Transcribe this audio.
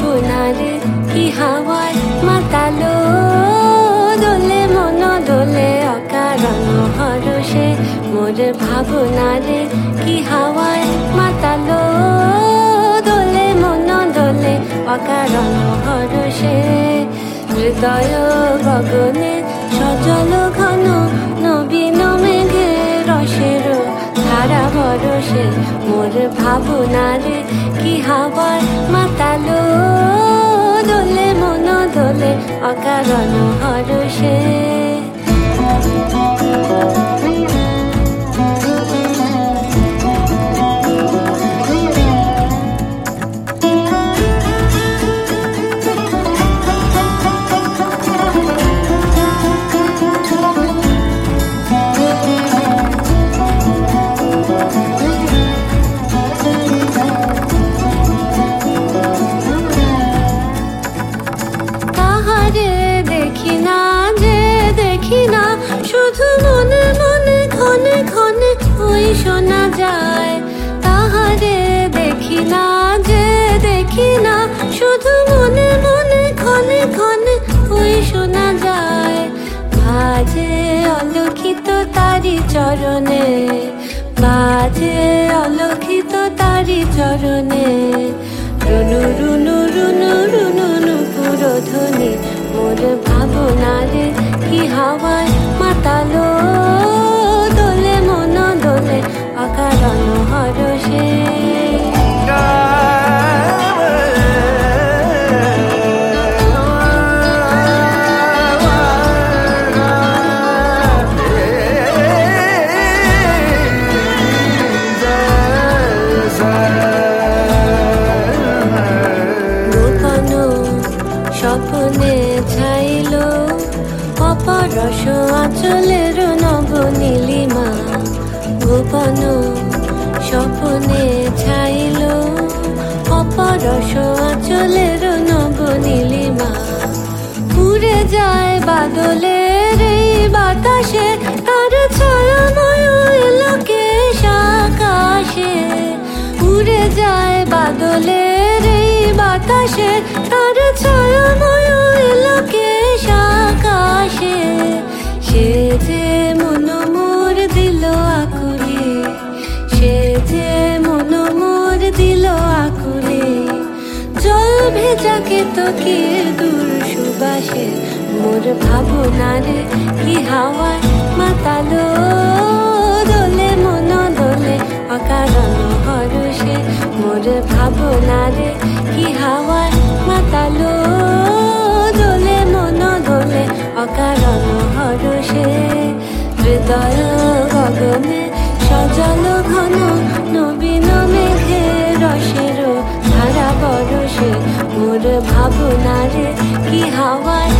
মোর কি হাওয়ায় মাতালো? দোলে মন দোলে অকারণ হরষে, মোর ভাবনারে কি হাওয়ায় মাতালো? দোলে মন দোলে অকারণ হরষে, হৃদয় গগনে সজল ঘন নবীন ভরসে মোর ভাবনারে কি হাবার মাতালো? দোলে মন দোলে অকারণ হরষে শোনা যায়, তাহারে দেখি না, যে দেখি না, শুধু মনে মনে ক্ষণে ক্ষণে ওই শোনা যায়। বাজে অলক্ষিত তারি চরণে, বাজে অলক্ষিত তারি চরণে, রুনু রুনু রুনু রুনু নুপুর ধ্বনি মোর ভাবনারে কি হাওয়ায় অপরস আচলের নব নীলিমা গোপন স্বপ্নে ছাইল। অপরস আচলের নব নীলিমা উড়ে যায় বাদলের এই বাতাসে। তার ছায়াময় এলোকে আকাশে, উড়ে যায় বাদলের এই বাতাসে। তার ছায়াময় জল ভেজাকে দূর সুবাসে। মোর ভাবনারে কি হাওয়ায় মাতালো? দোলে মন দোলে অকারণ হরষে। মোর ভাবনারে কি হাওয়ায় মাতালো? দোলে মন দোলে অকারণ হরষে। হৃদয় ভাবনারে কি হাওয়ায়